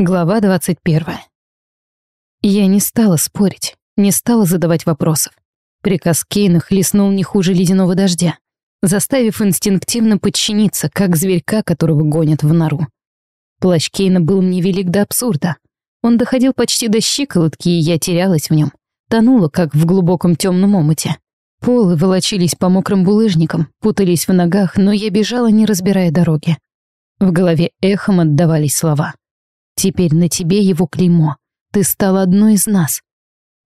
Глава 21. Я не стала спорить, не стала задавать вопросов. Приказ Кейна хлестнул не хуже ледяного дождя, заставив инстинктивно подчиниться, как зверька, которого гонят в нору. Плащ Кейна был мне велик до абсурда. Он доходил почти до щиколотки, и я терялась в нем, тонула, как в глубоком темном омуте. Полы волочились по мокрым булыжникам, путались в ногах, но я бежала, не разбирая дороги. В голове эхом отдавались слова — Теперь на тебе его клеймо. Ты стал одной из нас.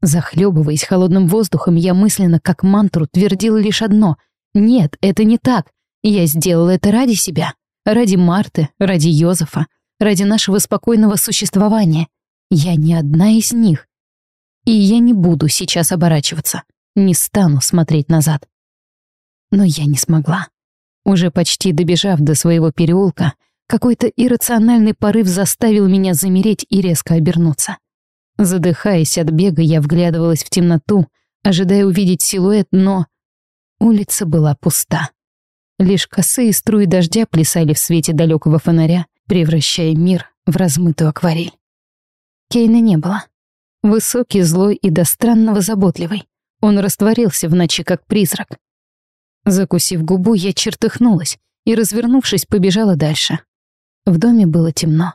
Захлебываясь холодным воздухом, я мысленно, как мантру, твердила лишь одно. Нет, это не так. Я сделала это ради себя. Ради Марты, ради Йозефа, ради нашего спокойного существования. Я не одна из них. И я не буду сейчас оборачиваться. Не стану смотреть назад. Но я не смогла. Уже почти добежав до своего переулка, какой-то иррациональный порыв заставил меня замереть и резко обернуться. Задыхаясь от бега, я вглядывалась в темноту, ожидая увидеть силуэт, но... Улица была пуста. Лишь косые струи дождя плясали в свете далекого фонаря, превращая мир в размытую акварель. Кейна не было. Высокий, злой и до странного заботливый. Он растворился в ночи, как призрак. Закусив губу, я чертыхнулась и, развернувшись, побежала дальше. В доме было темно.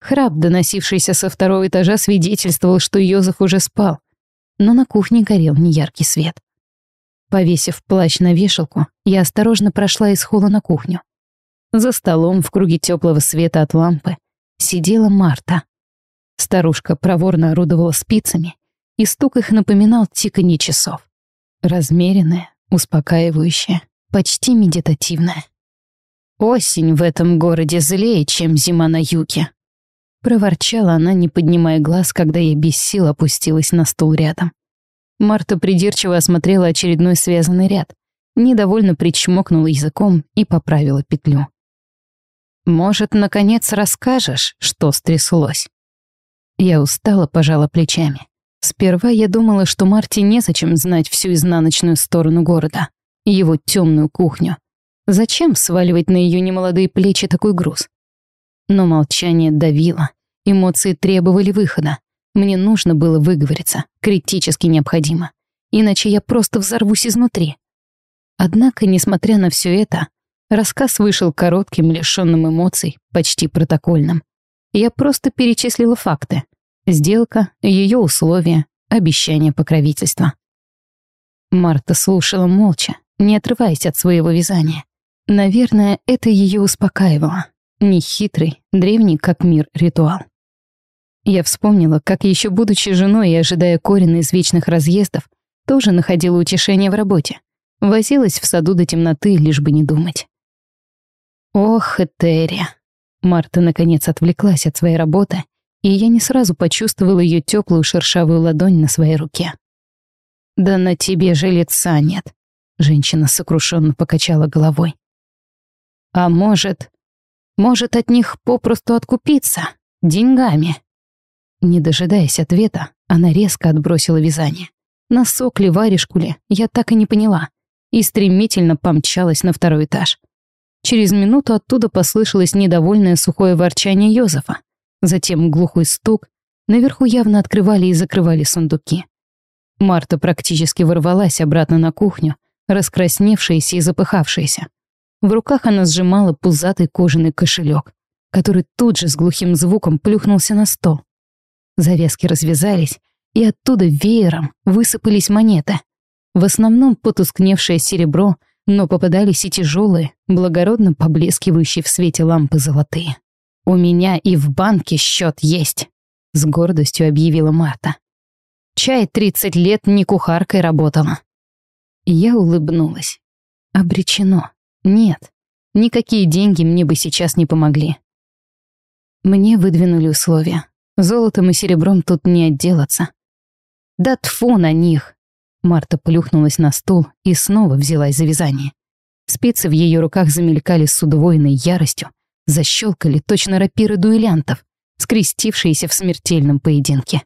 Храп, доносившийся со второго этажа, свидетельствовал, что Йозеф уже спал, но на кухне горел неяркий свет. Повесив плащ на вешалку, я осторожно прошла из холла на кухню. За столом в круге теплого света от лампы сидела Марта. Старушка проворно орудовала спицами, и стук их напоминал тиканье часов. Размеренное, успокаивающее, почти медитативное. «Осень в этом городе злее, чем зима на юге», — проворчала она, не поднимая глаз, когда я без сил опустилась на стул рядом. Марта придирчиво осмотрела очередной связанный ряд, недовольно причмокнула языком и поправила петлю. «Может, наконец расскажешь, что стряслось?» Я устала, пожала плечами. Сперва я думала, что Марте незачем знать всю изнаночную сторону города, его темную кухню, Зачем сваливать на ее немолодые плечи такой груз? Но молчание давило, эмоции требовали выхода. Мне нужно было выговориться, критически необходимо. Иначе я просто взорвусь изнутри. Однако, несмотря на все это, рассказ вышел коротким, лишенным эмоций, почти протокольным. Я просто перечислила факты. Сделка, ее условия, обещание покровительства. Марта слушала молча, не отрываясь от своего вязания. Наверное, это ее успокаивало. Нехитрый, древний как мир ритуал. Я вспомнила, как еще будучи женой и ожидая Корина из вечных разъездов, тоже находила утешение в работе. Возилась в саду до темноты, лишь бы не думать. Ох, Этери. Марта наконец отвлеклась от своей работы, и я не сразу почувствовала ее теплую шершавую ладонь на своей руке. «Да на тебе же лица нет», — женщина сокрушенно покачала головой. А может... Может от них попросту откупиться? Деньгами? Не дожидаясь ответа, она резко отбросила вязание. Носок ли, варежку ли, я так и не поняла. И стремительно помчалась на второй этаж. Через минуту оттуда послышалось недовольное сухое ворчание Йозефа. Затем глухой стук. Наверху явно открывали и закрывали сундуки. Марта практически ворвалась обратно на кухню, раскрасневшаяся и запыхавшаяся. В руках она сжимала пузатый кожаный кошелек, который тут же с глухим звуком плюхнулся на стол. Завязки развязались, и оттуда веером высыпались монеты. В основном потускневшее серебро, но попадались и тяжелые, благородно поблескивающие в свете лампы золотые. «У меня и в банке счет есть», — с гордостью объявила Марта. «Чай тридцать лет не кухаркой работала». Я улыбнулась. Обречено. Нет, никакие деньги мне бы сейчас не помогли. Мне выдвинули условия. Золотом и серебром тут не отделаться. Да тфу на них! Марта плюхнулась на стул и снова взялась за вязание. Спицы в ее руках замелькали с удвоенной яростью, защелкали точно рапиры дуэлянтов, скрестившиеся в смертельном поединке.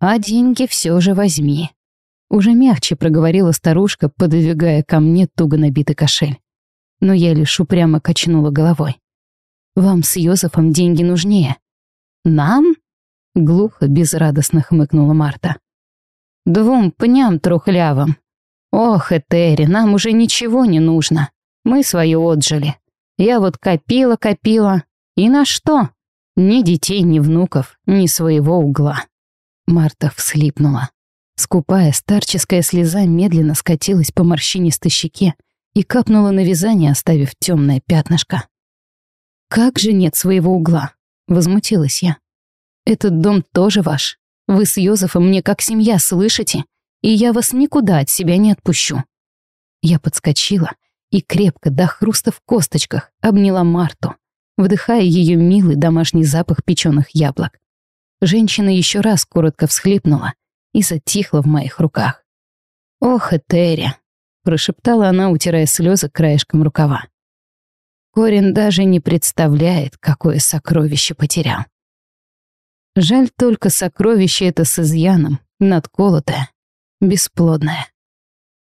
«А деньги все же возьми», уже мягче проговорила старушка, подвигая ко мне туго набитый кошель. Но я лишь упрямо качнула головой. «Вам с Йозефом деньги нужнее. «Нам?» — глухо, безрадостно хмыкнула Марта. «Двум пням трухлявым. Ох, Этери, нам уже ничего не нужно. Мы свое отжили. Я вот копила-копила. И на что? Ни детей, ни внуков, ни своего угла». Марта всхлипнула. Скупая старческая слеза медленно скатилась по морщинистой щеке и капнула на вязание, оставив темное пятнышко. «Как же нет своего угла?» — возмутилась я. «Этот дом тоже ваш. Вы с Йозефом мне как семья, слышите? И я вас никуда от себя не отпущу». Я подскочила и крепко до хруста в косточках обняла Марту, вдыхая ее милый домашний запах печеных яблок. Женщина еще раз коротко всхлипнула и затихла в моих руках. «Ох, Этери!» — прошептала она, утирая слезы краешком рукава. Корин даже не представляет, какое сокровище потерял. Жаль только сокровище это с изъяном, надколотое, бесплодное.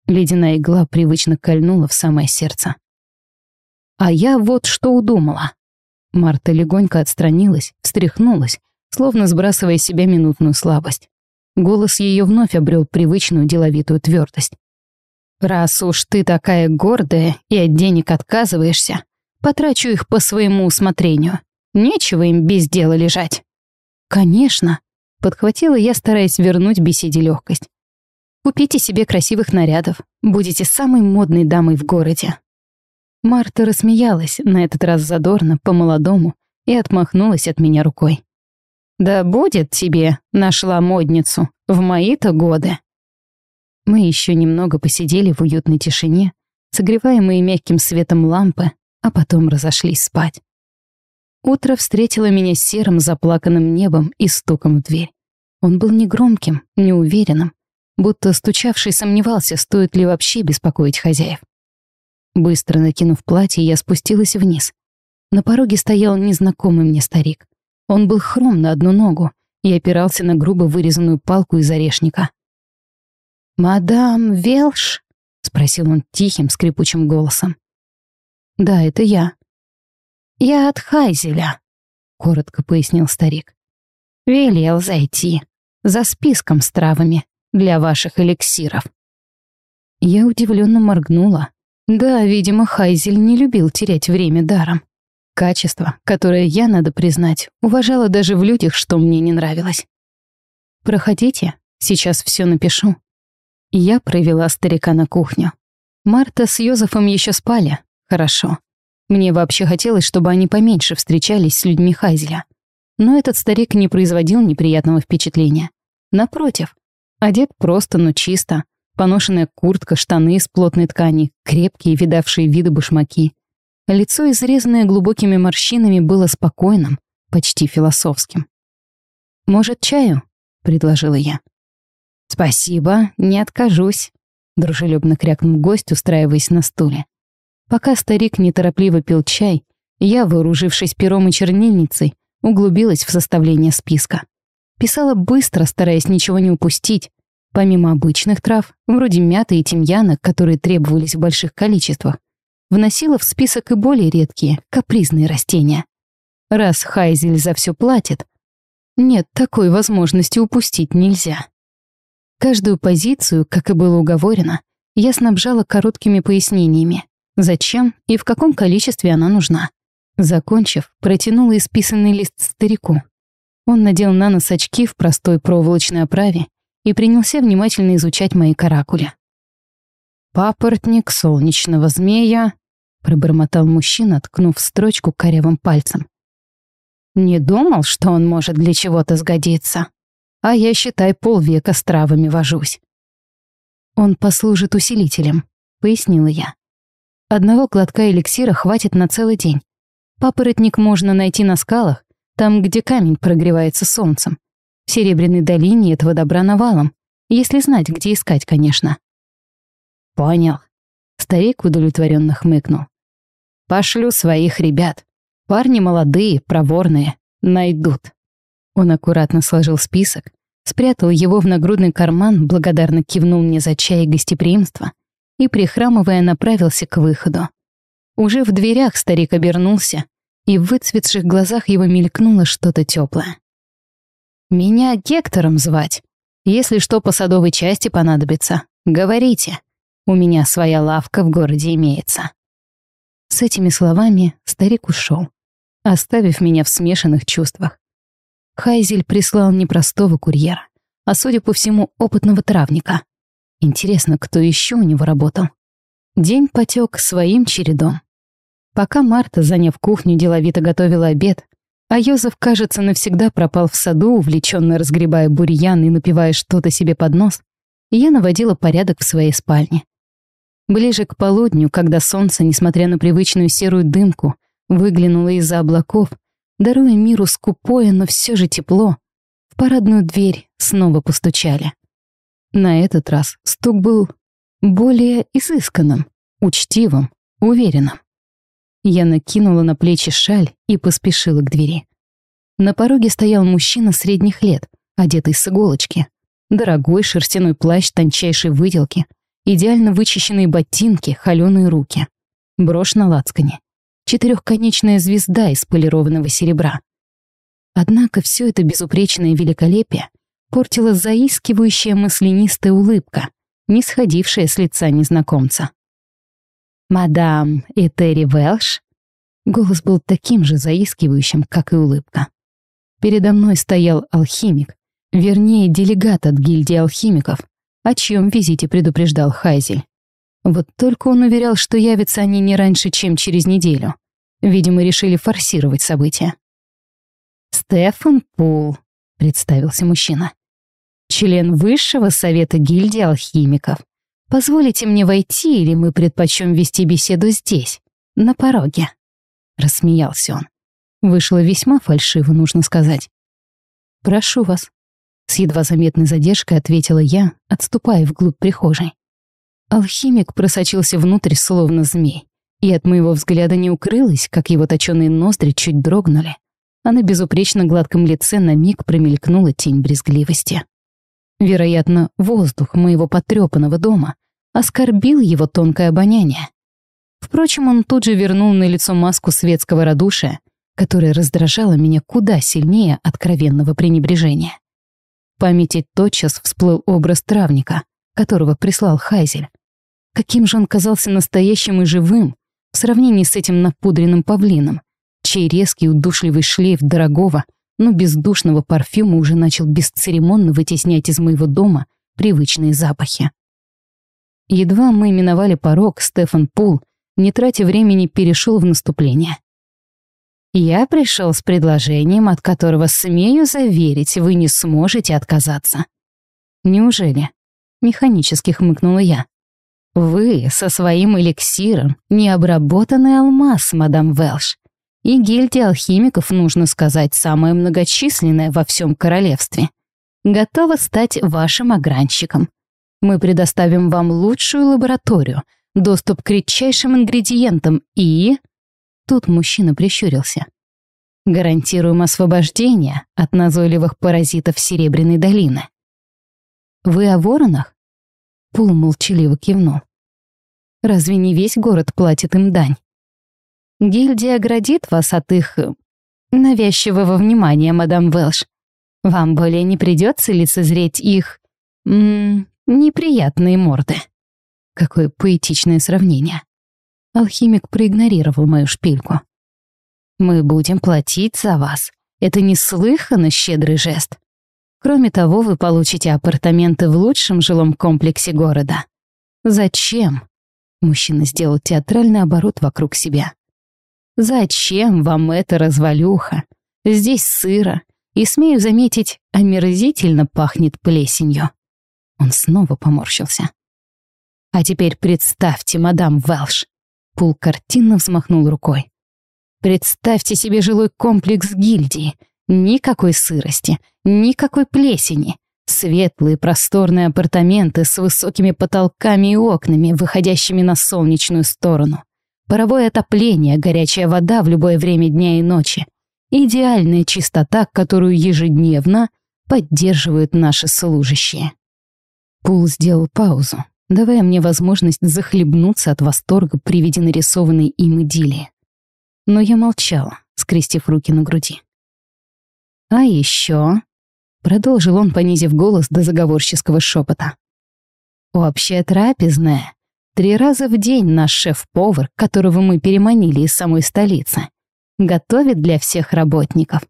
Ледяная игла привычно кольнула в самое сердце. А я вот что удумала. Марта легонько отстранилась, встряхнулась, словно сбрасывая с себя минутную слабость. Голос ее вновь обрел привычную деловитую твердость. «Раз уж ты такая гордая и от денег отказываешься, потрачу их по своему усмотрению. Нечего им без дела лежать». «Конечно», — подхватила я, стараясь вернуть беседе легкость. «Купите себе красивых нарядов, будете самой модной дамой в городе». Марта рассмеялась, на этот раз задорно, по-молодому, и отмахнулась от меня рукой. Да будет тебе, нашла модницу, в мои-то годы. Мы еще немного посидели в уютной тишине, согреваемые мягким светом лампы, а потом разошлись спать. Утро встретило меня серым заплаканным небом и стуком в дверь. Он был негромким, неуверенным, будто стучавший сомневался, стоит ли вообще беспокоить хозяев. Быстро накинув платье, я спустилась вниз. На пороге стоял незнакомый мне старик. Он был хром на одну ногу и опирался на грубо вырезанную палку из орешника. «Мадам Велш?» — спросил он тихим, скрипучим голосом. «Да, это я». «Я от Хайзеля», — коротко пояснил старик. «Велел зайти. За списком с травами для ваших эликсиров». Я удивленно моргнула. Да, видимо, Хайзель не любил терять время даром. Качество, которое я, надо признать, уважала даже в людях, что мне не нравилось. «Проходите, сейчас все напишу». Я провела старика на кухню. Марта с Йозефом еще спали. Хорошо. Мне вообще хотелось, чтобы они поменьше встречались с людьми Хайзеля. Но этот старик не производил неприятного впечатления. Напротив, одет просто, но чисто. Поношенная куртка, штаны из плотной ткани, крепкие, видавшие виды башмаки. Лицо, изрезанное глубокими морщинами, было спокойным, почти философским. «Может, чаю?» — предложила я. «Спасибо, не откажусь», — дружелюбно крякнул гость, устраиваясь на стуле. Пока старик неторопливо пил чай, я, вооружившись пером и чернильницей, углубилась в составление списка. Писала быстро, стараясь ничего не упустить. Помимо обычных трав, вроде мяты и тимьяна, которые требовались в больших количествах, вносила в список и более редкие, капризные растения. Раз Хайзель за все платит, нет, такой возможности упустить нельзя. Каждую позицию, как и было уговорено, я снабжала короткими пояснениями, зачем и в каком количестве она нужна. Закончив, протянула исписанный лист старику. Он надел на нос очки в простой проволочной оправе и принялся внимательно изучать мои каракули. «Папоротник солнечного змея, пробормотал мужчина, ткнув строчку корявым пальцем. Не думал, что он может для чего-то сгодиться. А я, считай, полвека с травами вожусь. Он послужит усилителем, пояснила я. Одного глотка эликсира хватит на целый день. Папоротник можно найти на скалах, там, где камень прогревается солнцем. В Серебряной долине этого добра навалом, если знать, где искать, конечно. Понял. Старик удовлетворенно хмыкнул. Пошлю своих ребят. Парни молодые, проворные. Найдут. Он аккуратно сложил список, спрятал его в нагрудный карман, благодарно кивнул мне за чай и гостеприимство и, прихрамывая, направился к выходу. Уже в дверях старик обернулся, и в выцветших глазах его мелькнуло что-то теплое. Меня Гектором звать. Если что по садовой части понадобится, говорите. У меня своя лавка в городе имеется». С этими словами старик ушел, оставив меня в смешанных чувствах. Хайзель прислал не простого курьера, а, судя по всему, опытного травника. Интересно, кто еще у него работал? День потек своим чередом. Пока Марта, заняв кухню, деловито готовила обед, а Йозеф, кажется, навсегда пропал в саду, увлеченно разгребая бурьян и напивая что-то себе под нос, я наводила порядок в своей спальне. Ближе к полудню, когда солнце, несмотря на привычную серую дымку, выглянуло из-за облаков, даруя миру скупое, но все же тепло, в парадную дверь снова постучали. На этот раз стук был более изысканным, учтивым, уверенным. Я накинула на плечи шаль и поспешила к двери. На пороге стоял мужчина средних лет, одетый с иголочки. Дорогой шерстяной плащ тончайшей выделки — идеально вычищенные ботинки, холеные руки, брошь на лацкане, четырехконечная звезда из полированного серебра. Однако все это безупречное великолепие портила заискивающая маслянистая улыбка, не сходившая с лица незнакомца. «Мадам Этери Велш?» Голос был таким же заискивающим, как и улыбка. Передо мной стоял алхимик, вернее, делегат от гильдии алхимиков, о чьем визите предупреждал Хайзель. Вот только он уверял, что явятся они не раньше, чем через неделю. Видимо, решили форсировать события. «Стефан Пул», — представился мужчина. «Член Высшего Совета Гильдии Алхимиков. Позволите мне войти, или мы предпочем вести беседу здесь, на пороге?» Рассмеялся он. Вышло весьма фальшиво, нужно сказать. «Прошу вас», с едва заметной задержкой ответила я, отступая вглубь прихожей. Алхимик просочился внутрь, словно змей, и от моего взгляда не укрылось, как его точёные ноздри чуть дрогнули, а на безупречно гладком лице на миг промелькнула тень брезгливости. Вероятно, воздух моего потрёпанного дома оскорбил его тонкое обоняние. Впрочем, он тут же вернул на лицо маску светского радушия, которая раздражала меня куда сильнее откровенного пренебрежения. В памяти тотчас всплыл образ травника, которого прислал Хайзель. Каким же он казался настоящим и живым в сравнении с этим напудренным павлином, чей резкий удушливый шлейф дорогого, но бездушного парфюма уже начал бесцеремонно вытеснять из моего дома привычные запахи. Едва мы миновали порог, Стефан Пул, не тратя времени, перешел в наступление. Я пришел с предложением, от которого, смею заверить, вы не сможете отказаться. Неужели? Механически хмыкнула я. Вы со своим эликсиром необработанный алмаз, мадам Велш. И гильдия алхимиков, нужно сказать, самая многочисленная во всем королевстве. Готова стать вашим огранщиком. Мы предоставим вам лучшую лабораторию, доступ к редчайшим ингредиентам и... Тут мужчина прищурился. «Гарантируем освобождение от назойливых паразитов Серебряной долины». «Вы о воронах?» Пул молчаливо кивнул. «Разве не весь город платит им дань?» «Гильдия оградит вас от их... Э, навязчивого внимания, мадам Велш. Вам более не придется лицезреть их... М -м, неприятные морды». Какое поэтичное сравнение. Алхимик проигнорировал мою шпильку. «Мы будем платить за вас. Это неслыханно щедрый жест. Кроме того, вы получите апартаменты в лучшем жилом комплексе города. Зачем?» Мужчина сделал театральный оборот вокруг себя. «Зачем вам эта развалюха? Здесь сыро, и, смею заметить, омерзительно пахнет плесенью». Он снова поморщился. «А теперь представьте, мадам Велш, Пул картинно взмахнул рукой. Представьте себе жилой комплекс гильдии. Никакой сырости, никакой плесени. Светлые просторные апартаменты с высокими потолками и окнами, выходящими на солнечную сторону. Паровое отопление, горячая вода в любое время дня и ночи. Идеальная чистота, которую ежедневно поддерживают наши служащие. Пул сделал паузу, давая мне возможность захлебнуться от восторга при виде нарисованной им идиллии. Но я молчала, скрестив руки на груди. А еще Продолжил он, понизив голос до заговорческого шепота. «Общая трапезная. Три раза в день наш шеф-повар, которого мы переманили из самой столицы, готовит для всех работников.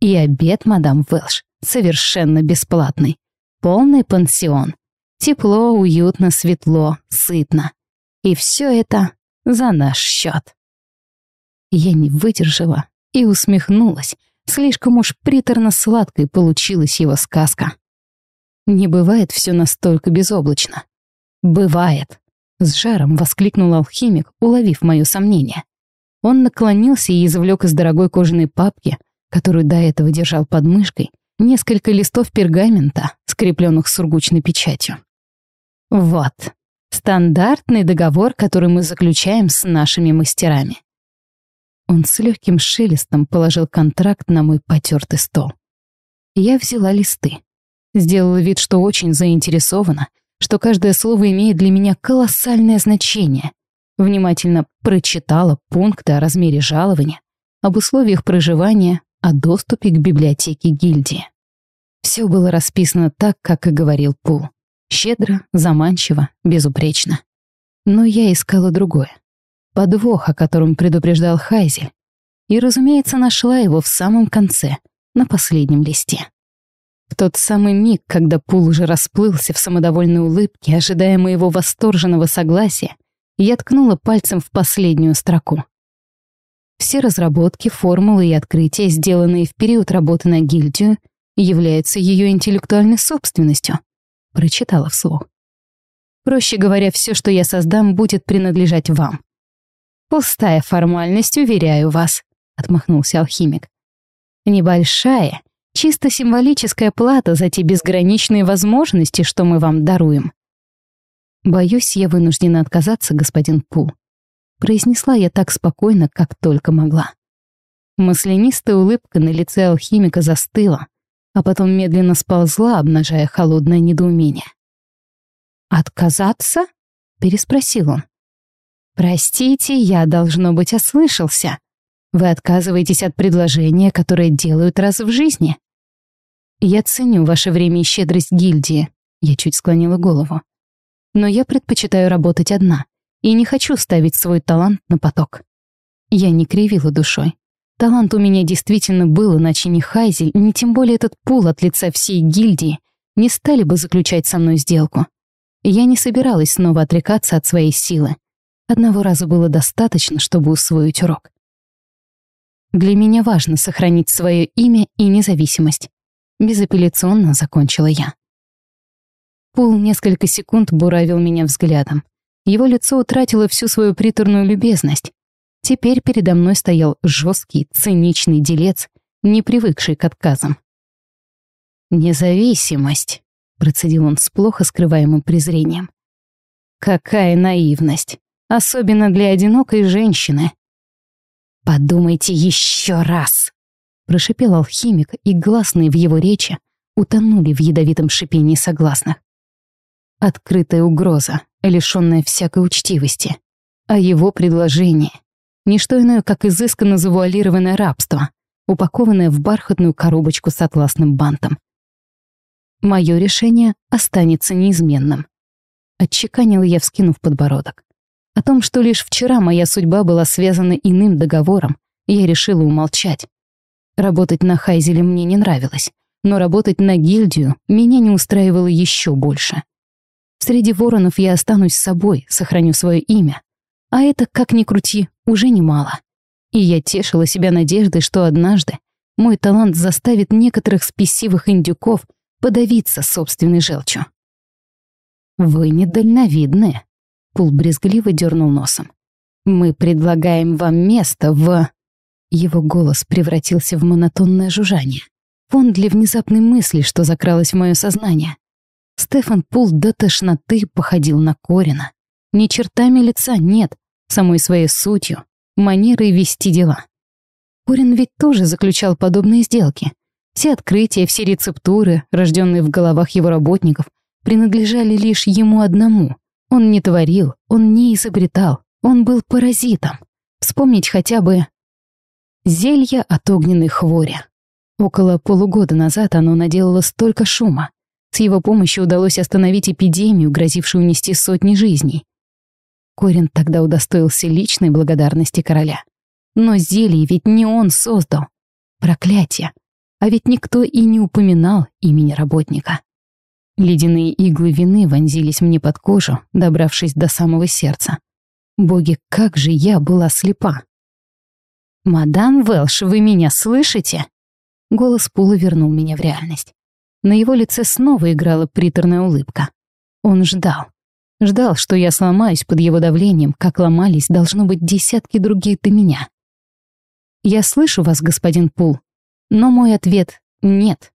И обед, мадам Велш, совершенно бесплатный. Полный пансион. Тепло, уютно, светло, сытно. И все это за наш счет. Я не выдержала и усмехнулась. Слишком уж приторно-сладкой получилась его сказка. Не бывает все настолько безоблачно. Бывает. С жаром воскликнул алхимик, уловив мое сомнение. Он наклонился и извлек из дорогой кожаной папки, которую до этого держал под мышкой, несколько листов пергамента, скрепленных сургучной печатью. Вот, стандартный договор, который мы заключаем с нашими мастерами. Он с легким шелестом положил контракт на мой потертый стол. Я взяла листы. Сделала вид, что очень заинтересована, что каждое слово имеет для меня колоссальное значение. Внимательно прочитала пункты о размере жалования, об условиях проживания, о доступе к библиотеке гильдии. Все было расписано так, как и говорил Пул. Щедро, заманчиво, безупречно. Но я искала другое. Подвох, о котором предупреждал Хайзель. И, разумеется, нашла его в самом конце, на последнем листе. В тот самый миг, когда Пул уже расплылся в самодовольной улыбке, ожидая моего восторженного согласия, я ткнула пальцем в последнюю строку. Все разработки, формулы и открытия, сделанные в период работы на гильдию, являются ее интеллектуальной собственностью, прочитала вслух. Проще говоря, все, что я создам, будет принадлежать вам. Пустая формальность, уверяю вас, отмахнулся алхимик. Небольшая, чисто символическая плата за те безграничные возможности, что мы вам даруем. Боюсь, я вынуждена отказаться, господин Пул. Произнесла я так спокойно, как только могла. Маслянистая улыбка на лице алхимика застыла, а потом медленно сползла, обнажая холодное недоумение. «Отказаться?» — переспросил он. «Простите, я, должно быть, ослышался. Вы отказываетесь от предложения, которое делают раз в жизни?» «Я ценю ваше время и щедрость гильдии», — я чуть склонила голову. «Но я предпочитаю работать одна и не хочу ставить свой талант на поток». Я не кривила душой. Талант у меня действительно был, иначе ни Хайзель, ни тем более этот пул от лица всей гильдии не стали бы заключать со мной сделку. Я не собиралась снова отрекаться от своей силы. Одного раза было достаточно, чтобы усвоить урок. Для меня важно сохранить свое имя и независимость. Безапелляционно закончила я. Пул несколько секунд буравил меня взглядом. Его лицо утратило всю свою приторную любезность. Теперь передо мной стоял жесткий, циничный делец, не привыкший к отказам. «Независимость», — процедил он с плохо скрываемым презрением. «Какая наивность, особенно для одинокой женщины». «Подумайте еще раз», — прошипел алхимик, и гласные в его речи утонули в ядовитом шипении согласных. Открытая угроза, лишённая всякой учтивости. А его предложение не что иное, как изысканно завуалированное рабство, упакованное в бархатную коробочку с атласным бантом. Мое решение останется неизменным. Отчеканил я, вскинув подбородок. О том, что лишь вчера моя судьба была связана иным договором, я решила умолчать. Работать на Хайзеле мне не нравилось, но работать на гильдию меня не устраивало еще больше. Среди воронов я останусь собой, сохраню свое имя. А это, как ни крути, уже немало. И я тешила себя надеждой, что однажды мой талант заставит некоторых спесивых индюков подавиться собственной желчью. «Вы недальновидны», — Пул брезгливо дернул носом. «Мы предлагаем вам место в...» Его голос превратился в монотонное жужжание. Фон для внезапной мысли, что закралось в мое сознание. Стефан Пул до тошноты походил на Корина. Ни чертами лица нет, самой своей сутью, манерой вести дела. Курин ведь тоже заключал подобные сделки. Все открытия, все рецептуры, рожденные в головах его работников, принадлежали лишь ему одному. Он не творил, он не изобретал, он был паразитом. Вспомнить хотя бы зелье от огненной хвори. Около полугода назад оно наделало столько шума. С его помощью удалось остановить эпидемию, грозившую унести сотни жизней. Корин тогда удостоился личной благодарности короля. Но зелье ведь не он создал. Проклятие. А ведь никто и не упоминал имени работника. Ледяные иглы вины вонзились мне под кожу, добравшись до самого сердца. Боги, как же я была слепа. «Мадам Велш, вы меня слышите?» Голос Пула вернул меня в реальность. На его лице снова играла приторная улыбка. Он ждал. Ждал, что я сломаюсь под его давлением, как ломались, должно быть, десятки других до меня. «Я слышу вас, господин Пул, но мой ответ — нет.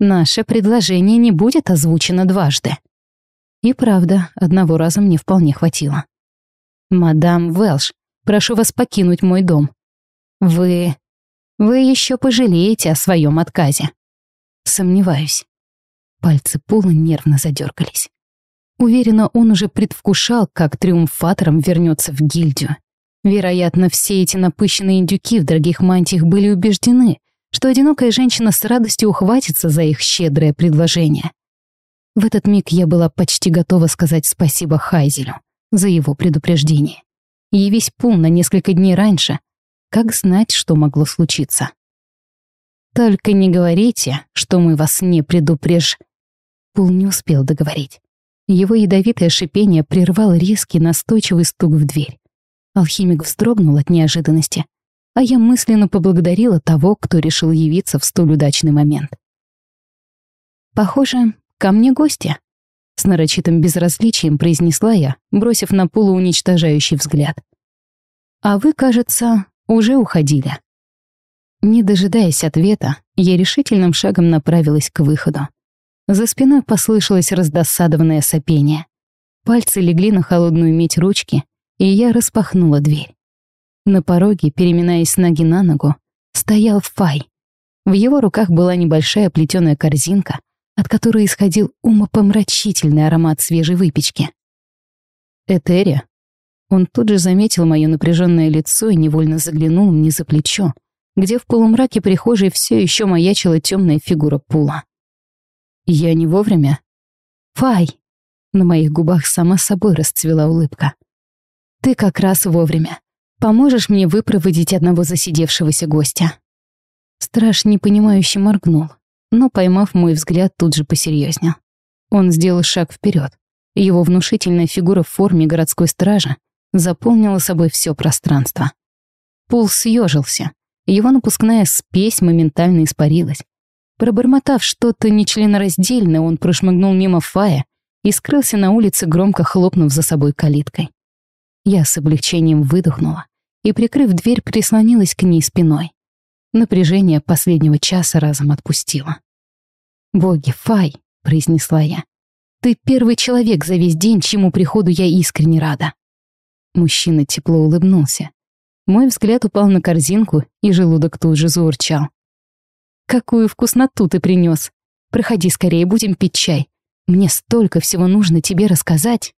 Наше предложение не будет озвучено дважды». И правда, одного раза мне вполне хватило. «Мадам Велш, прошу вас покинуть мой дом. Вы... вы еще пожалеете о своем отказе». Сомневаюсь. Пальцы Пула нервно задергались. Уверена, он уже предвкушал, как триумфатором вернется в гильдию. Вероятно, все эти напыщенные индюки в дорогих мантиях были убеждены, что одинокая женщина с радостью ухватится за их щедрое предложение. В этот миг я была почти готова сказать спасибо Хайзелю за его предупреждение. Явись Пул на несколько дней раньше, как знать, что могло случиться. «Только не говорите, что мы вас не предупреж...» Пул не успел договорить. Его ядовитое шипение прервал резкий настойчивый стук в дверь. Алхимик вздрогнул от неожиданности, а я мысленно поблагодарила того, кто решил явиться в столь удачный момент. «Похоже, ко мне гости», — с нарочитым безразличием произнесла я, бросив на полу уничтожающий взгляд. «А вы, кажется, уже уходили». Не дожидаясь ответа, я решительным шагом направилась к выходу. За спиной послышалось раздосадованное сопение. Пальцы легли на холодную медь ручки, и я распахнула дверь. На пороге, переминаясь ноги на ногу, стоял Фай. В его руках была небольшая плетеная корзинка, от которой исходил умопомрачительный аромат свежей выпечки. «Этери?» Он тут же заметил мое напряженное лицо и невольно заглянул мне за плечо, где в полумраке прихожей все еще маячила темная фигура Пула. «Я не вовремя?» «Фай!» На моих губах сама собой расцвела улыбка. Ты как раз вовремя. Поможешь мне выпроводить одного засидевшегося гостя?» Страж непонимающе моргнул, но, поймав мой взгляд, тут же посерьезнел. Он сделал шаг вперед. Его внушительная фигура в форме городской стражи заполнила собой все пространство. Пул съежился, его напускная спесь моментально испарилась. Пробормотав что-то нечленораздельное, он прошмыгнул мимо Фая и скрылся на улице, громко хлопнув за собой калиткой. Я с облегчением выдохнула и, прикрыв дверь, прислонилась к ней спиной. Напряжение последнего часа разом отпустило. «Боги, Фай!» — произнесла я. «Ты первый человек за весь день, чему приходу я искренне рада». Мужчина тепло улыбнулся. Мой взгляд упал на корзинку, и желудок тут же заурчал. «Какую вкусноту ты принес! Проходи скорее, будем пить чай. Мне столько всего нужно тебе рассказать!»